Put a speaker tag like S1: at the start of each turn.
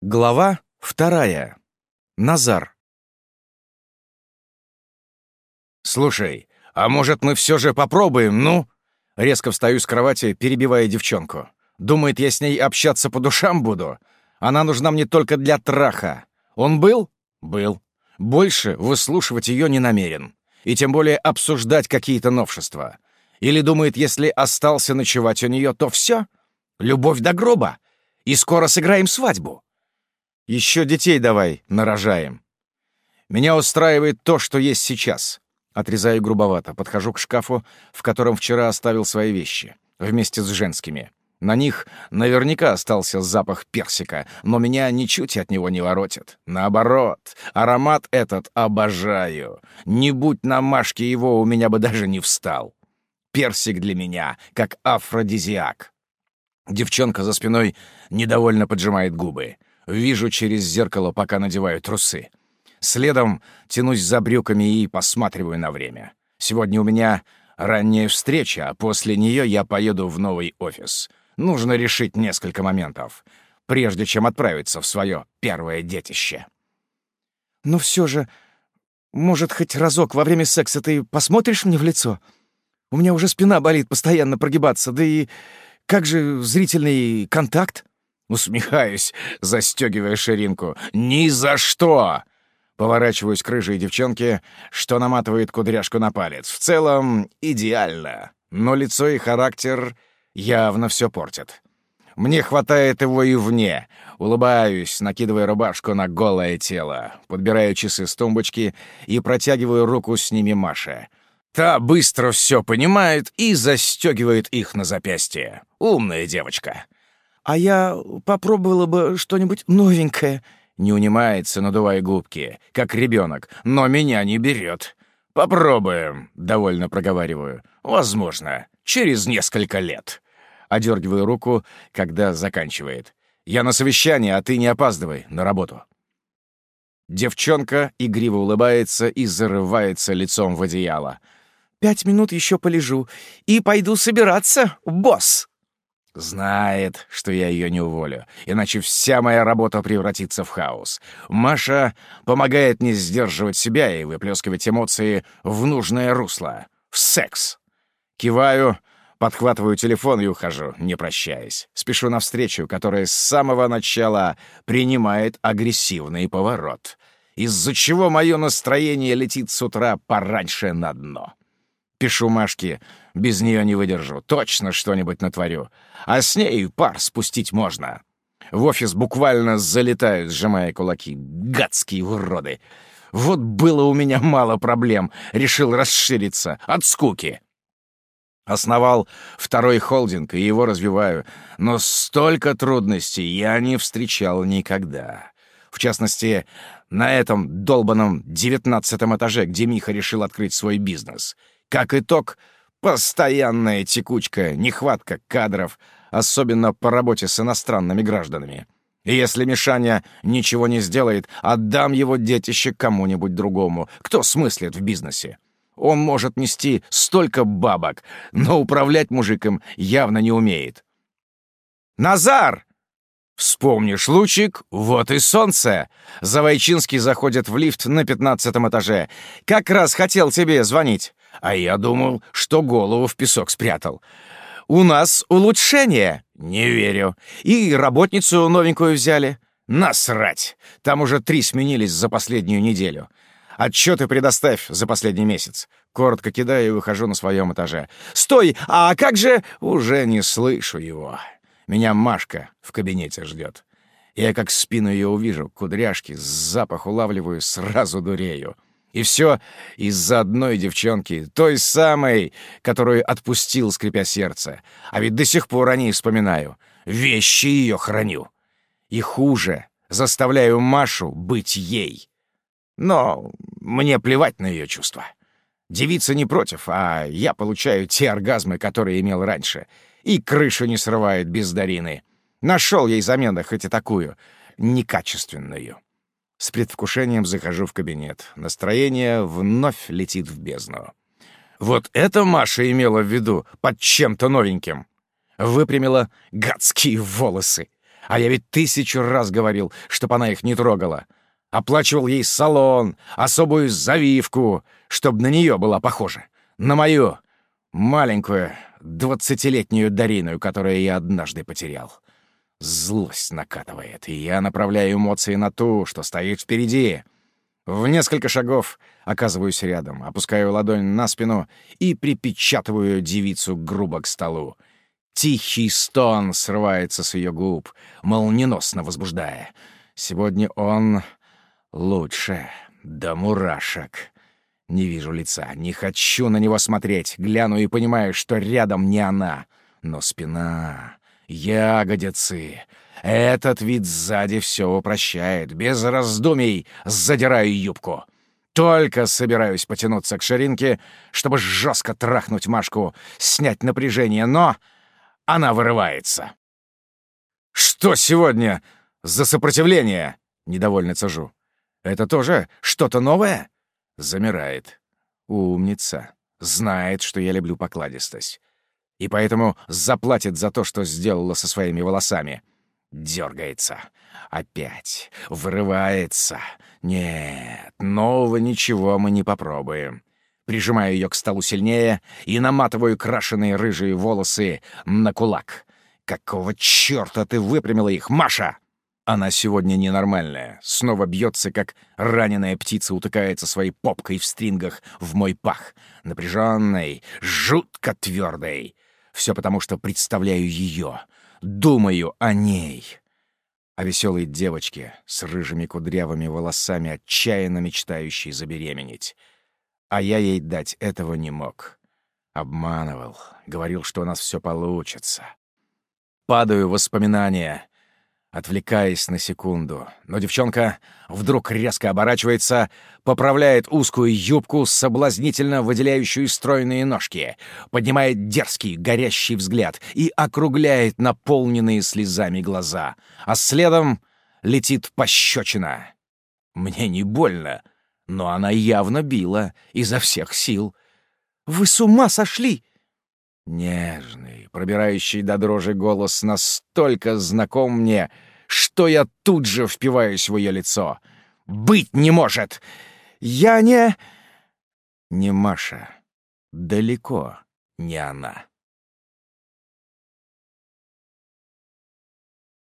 S1: Глава вторая. Назар. «Слушай, а может, мы все же попробуем, ну?» Резко встаю с кровати, перебивая девчонку. Думает, я с ней общаться по душам буду? Она нужна мне только для траха. Он был? Был. Больше выслушивать ее не намерен. И тем более обсуждать какие-то новшества. Или думает, если остался ночевать у нее, то все? Любовь до гроба? И скоро сыграем свадьбу? Еще детей давай нарожаем. Меня устраивает то, что есть сейчас. Отрезаю грубовато, подхожу к шкафу, в котором вчера оставил свои вещи, вместе с женскими. На них наверняка остался запах персика, но меня ничуть от него не воротит. Наоборот, аромат этот обожаю. Не будь на Машке его, у меня бы даже не встал. Персик для меня, как афродизиак. Девчонка за спиной недовольно поджимает губы. Вижу через зеркало, пока надеваю трусы. Следом тянусь за брюками и посматриваю на время. Сегодня у меня ранняя встреча, а после нее я поеду в новый офис. Нужно решить несколько моментов, прежде чем отправиться в свое первое детище.
S2: «Ну все же, может, хоть разок во время секса ты посмотришь мне в лицо? У меня уже спина болит постоянно прогибаться, да и как же зрительный контакт?»
S1: Усмехаюсь, застегивая ширинку. «Ни за что!» Поворачиваюсь к рыжей девчонке, что наматывает кудряшку на палец. В целом, идеально. Но лицо и характер явно все портят. Мне хватает его и вне. Улыбаюсь, накидывая рубашку на голое тело. Подбираю часы с тумбочки и протягиваю руку с ними Маше. Та быстро все понимает и застегивает их на запястье. Умная девочка.
S2: «А я попробовала бы что-нибудь новенькое».
S1: Не унимается, надувая губки, как ребенок, но меня не берет. «Попробуем», — довольно проговариваю. «Возможно, через несколько лет». Одергиваю руку, когда заканчивает. «Я на совещании, а ты не опаздывай на работу». Девчонка игриво улыбается и зарывается лицом в одеяло.
S2: «Пять минут еще полежу и пойду собираться, босс!»
S1: Знает, что я ее не уволю, иначе вся моя работа превратится в хаос. Маша помогает не сдерживать себя и выплескивать эмоции в нужное русло. В секс. Киваю, подхватываю телефон и ухожу, не прощаясь. Спешу навстречу, которая с самого начала принимает агрессивный поворот, из-за чего мое настроение летит с утра пораньше на дно. Пишу Машке, без нее не выдержу, точно что-нибудь натворю. А с ней пар спустить можно. В офис буквально залетают, сжимая кулаки. Гадские уроды. Вот было у меня мало проблем. Решил расшириться. От скуки. Основал второй холдинг, и его развиваю. Но столько трудностей я не встречал никогда. В частности, на этом долбанном девятнадцатом этаже, где Миха решил открыть свой бизнес — как итог, постоянная текучка, нехватка кадров, особенно по работе с иностранными гражданами. И если Мишаня ничего не сделает, отдам его детище кому-нибудь другому, кто смыслит в бизнесе. Он может нести столько бабок, но управлять мужиком явно не умеет. «Назар!» Вспомнишь лучик, вот и солнце. Завойчинский заходит в лифт на пятнадцатом этаже. Как раз хотел тебе звонить. А я думал, что голову в песок спрятал. У нас улучшение. Не верю. И работницу новенькую взяли. Насрать. Там уже три сменились за последнюю неделю. Отчеты предоставь за последний месяц. Коротко кидаю и выхожу на своем этаже. «Стой! А как же...» Уже не слышу его. Меня Машка в кабинете ждет. Я как спину ее увижу, кудряшки, запах улавливаю, сразу дурею. И все из-за одной девчонки, той самой, которую отпустил, скрипя сердце. А ведь до сих пор о ней вспоминаю. Вещи ее храню. И хуже, заставляю Машу быть ей. Но мне плевать на ее чувства. Девица не против, а я получаю те оргазмы, которые имел раньше — и крышу не срывает без Дарины. Нашел ей замену, хоть и такую, некачественную. С предвкушением захожу в кабинет. Настроение вновь летит в бездну. Вот это Маша имела в виду под чем-то новеньким. Выпрямила гадские волосы. А я ведь тысячу раз говорил, чтоб она их не трогала. Оплачивал ей салон, особую завивку, чтобы на нее была похожа. На мою маленькую двадцатилетнюю Дарину, которую я однажды потерял. Злость накатывает, и я направляю эмоции на ту, что стоит впереди. В несколько шагов оказываюсь рядом, опускаю ладонь на спину и припечатываю девицу грубо к столу. Тихий стон срывается с ее губ, молниеносно возбуждая. Сегодня он лучше, до мурашек. Не вижу лица, не хочу на него смотреть, гляну и понимаю, что рядом не она, но спина, ягодицы. Этот вид сзади все упрощает, без раздумий задираю юбку. Только собираюсь потянуться к ширинке, чтобы жестко трахнуть Машку, снять напряжение, но она вырывается. «Что сегодня за сопротивление?» — недовольно цежу. «Это тоже что-то новое?» Замирает. Умница. Знает, что я люблю покладистость. И поэтому заплатит за то, что сделала со своими волосами. Дергается. Опять. Вырывается. Нет, нового ничего мы не попробуем. Прижимаю ее к столу сильнее и наматываю крашеные рыжие волосы на кулак. «Какого черта ты выпрямила их, Маша?» Она сегодня ненормальная. Снова бьется, как раненая птица утыкается своей попкой в стрингах в мой пах. Напряженной, жутко твердой. Все потому, что представляю ее, думаю о ней. О веселой девочке с рыжими кудрявыми волосами, отчаянно мечтающей забеременеть. А я ей дать этого не мог. Обманывал, говорил, что у нас все получится. Падаю в воспоминания — отвлекаясь на секунду. Но девчонка вдруг резко оборачивается, поправляет узкую юбку, соблазнительно выделяющую стройные ножки, поднимает дерзкий, горящий взгляд и округляет наполненные слезами глаза. А следом летит пощечина. Мне не больно, но она явно била изо всех сил. «Вы с ума сошли!» Нежный, пробирающий до дрожи голос настолько знаком мне, что я тут же впиваюсь в ее лицо. «Быть не может! Я не...» Не Маша. Далеко не она.